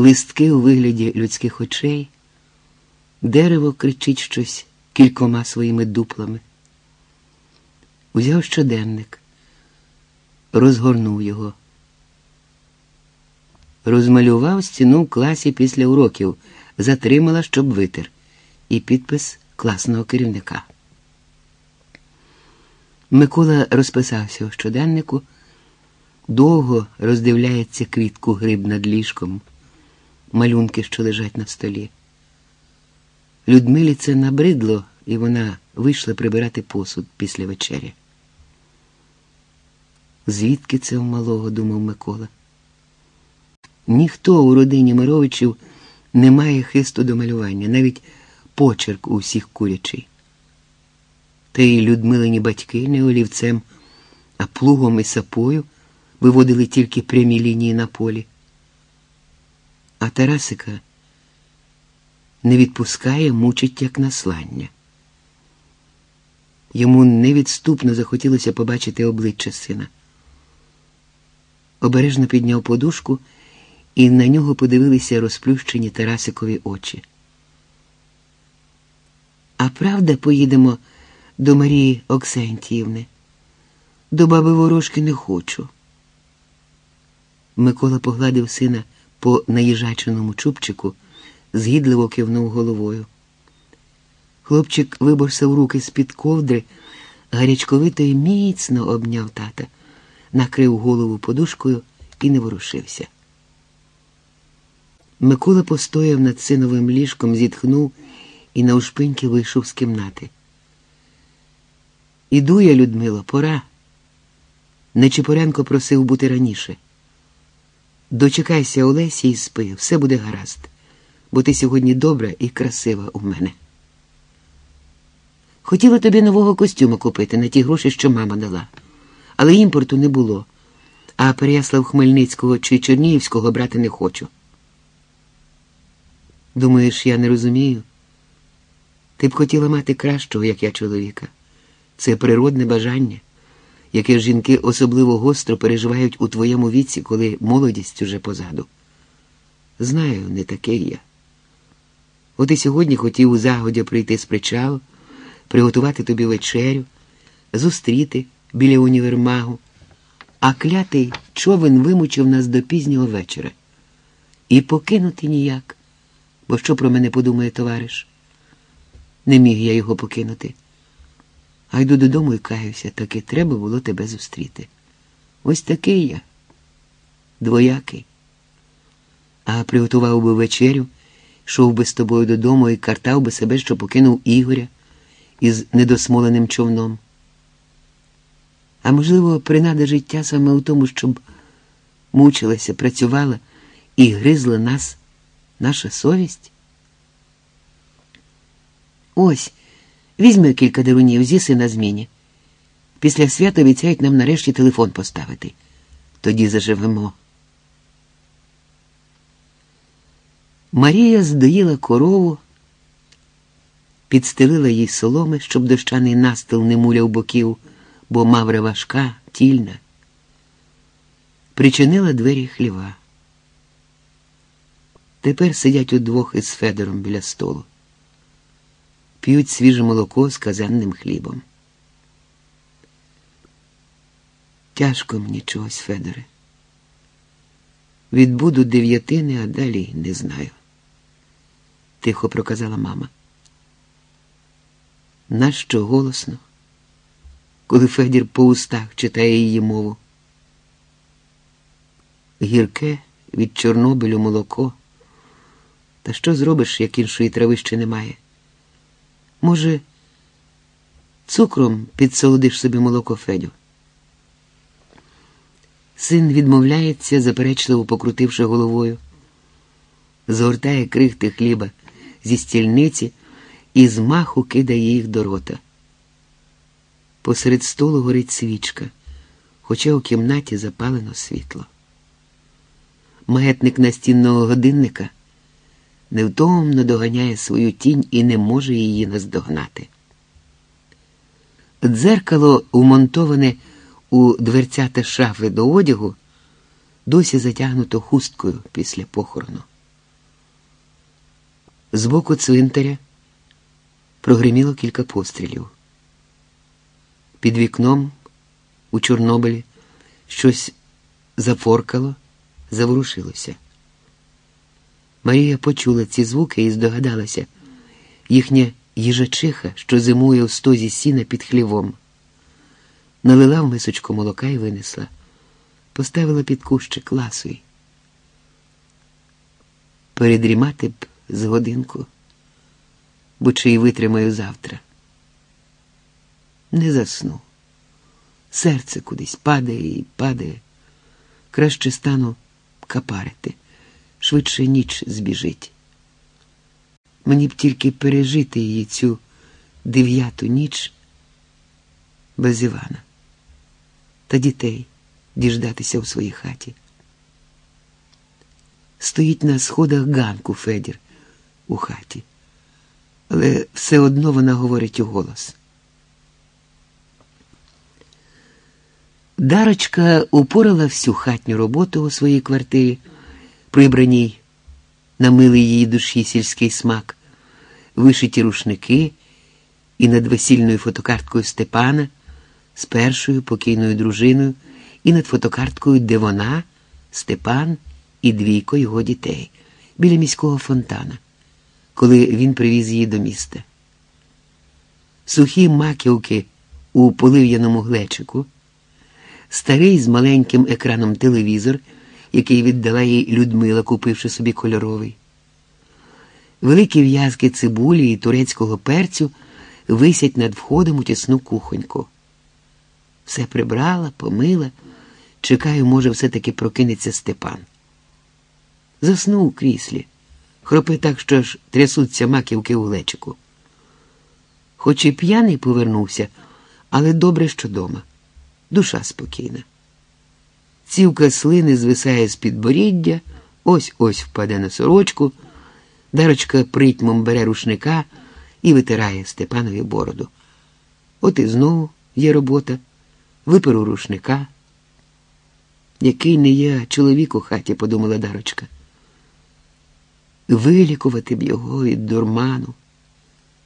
листки у вигляді людських очей, дерево кричить щось кількома своїми дуплами. Узяв щоденник, розгорнув його, розмалював стіну в класі після уроків, затримала, щоб витер, і підпис класного керівника. Микола розписався у щоденнику, довго роздивляється квітку гриб над ліжком, малюнки, що лежать на столі. Людмилі це набридло, і вона вийшла прибирати посуд після вечері. Звідки це в малого, думав Микола. Ніхто у родині Мировичів не має хисту до малювання, навіть почерк у всіх курячий. Та й Людмилині батьки не олівцем, а плугом і сапою виводили тільки прямі лінії на полі. А Тарасика не відпускає, мучить як наслання. Йому невідступно захотілося побачити обличчя сина. Обережно підняв подушку, і на нього подивилися розплющені Тарасикові очі. А правда, поїдемо до Марії Оксентіївни? До баби ворожки не хочу. Микола погладив сина по наїжаченому чубчику, згідливо кивнув головою. Хлопчик виборсав руки з-під ковдри, гарячковито й міцно обняв тата, накрив голову подушкою і не ворушився. Микола постояв над синовим ліжком, зітхнув і навшпиньки вийшов з кімнати. Іду я, Людмило, пора. Нечипоренко просив бути раніше. Дочекайся Олесі і спи, все буде гаразд, бо ти сьогодні добра і красива у мене. Хотіла тобі нового костюма купити на ті гроші, що мама дала, але імпорту не було, а Переяслав Хмельницького чи Чернігівського брати не хочу. Думаєш, я не розумію? Ти б хотіла мати кращого, як я чоловіка. Це природне бажання, яке жінки особливо гостро переживають у твоєму віці, коли молодість уже позаду. Знаю, не такий я. От і сьогодні хотів у загодя прийти з причалу, приготувати тобі вечерю, зустріти біля універмагу, а клятий човен вимучив нас до пізнього вечора. І покинути ніяк, бо що про мене подумає товариш? Не міг я його покинути. А йду додому і каюся, таки треба було тебе зустріти. Ось такий я, двоякий. А приготував би вечерю, йшов би з тобою додому і картав би себе, що покинув Ігоря із недосмоленим човном. А можливо, принада життя саме у тому, щоб мучилася, працювала і гризла нас наша совість? Ось. Візьми кілька дарунів, з'їси на зміні. Після свята обіцяють нам нарешті телефон поставити. Тоді заживемо. Марія здоїла корову, підстелила їй соломи, щоб дощаний настил не муляв боків, бо мавра важка, тільна. Причинила двері хліва. Тепер сидять удвох із Федором біля столу п'ють свіже молоко з казенним хлібом. Тяжко мені чогось, Федоре. Відбуду дев'ятини, а далі не знаю, тихо проказала мама. Нащо голосно, коли Федір по устах читає її мову? Гірке від Чорнобилю молоко. Та що зробиш, як іншої трави ще немає? Може, цукром підсолодиш собі молоко Федю? Син відмовляється, заперечливо покрутивши головою, згортає крихти хліба зі стільниці і з маху кидає їх до рота. Посеред столу горить свічка, хоча у кімнаті запалено світло. Маятник настінного годинника невтомно доганяє свою тінь і не може її наздогнати. Дзеркало, умонтоване у дверцята шафи до одягу, досі затягнуто хусткою після похорону. З боку цвинтаря прогриміло кілька пострілів. Під вікном у Чорнобилі щось зафоркало, заворушилося. Марія почула ці звуки і здогадалася їхня їжачиха, що зимує у стозі сіна під хлівом. Налила в мисочку молока і винесла, поставила під кущик ласуй. Передрімати б з годинку, бо чи й витримаю завтра. Не засну. Серце кудись падає і падає. Краще стану капарити, швидше ніч збіжить. Мені б тільки пережити її цю дев'яту ніч без Івана та дітей діждатися у своїй хаті. Стоїть на сходах ганку Федір у хаті, але все одно вона говорить у голос. Дарочка упорала всю хатню роботу у своїй квартирі, прибраній на милий її душі сільський смак, вишиті рушники і над весільною фотокарткою Степана з першою покійною дружиною, і над фотокарткою, де вона, Степан і двійко його дітей біля міського фонтана, коли він привіз її до міста. Сухі маківки у полив'яному глечику, старий з маленьким екраном телевізор, який віддала їй Людмила, купивши собі кольоровий. Великі в'язки цибулі і турецького перцю висять над входом у тісну кухоньку. Все прибрала, помила, чекаю, може, все-таки прокинеться Степан. Заснув у кріслі, хропи так, що аж трясуться маківки у лечику. Хоч і п'яний повернувся, але добре, що дома. Душа спокійна. Цівка слини звисає з підборіддя, ось ось впаде на сорочку. Дарочка притьмом бере рушника і витирає Степанові бороду. От і знову є робота, виперу рушника. Який не я чоловік у хаті, подумала Дарочка. Вилікувати б його від дурману,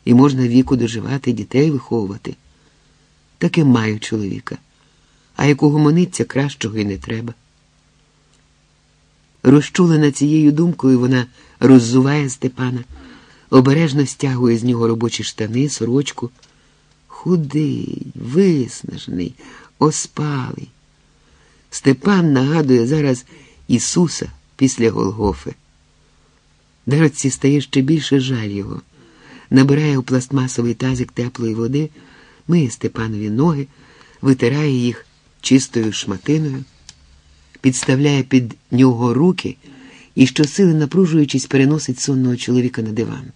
і можна віку доживати, дітей виховувати. Таки маю чоловіка, а як угомониться, кращого і не треба. Розчулена цією думкою, вона роззуває Степана, обережно стягує з нього робочі штани, сорочку. Худий, виснажений, оспалий. Степан нагадує зараз Ісуса після Голгофи. Дароці стає ще більше жаль його, набирає у пластмасовий тазик теплої води, миє Степанові ноги, витирає їх чистою шматиною, підставляє під нього руки і щосили, напружуючись, переносить сонного чоловіка на диван.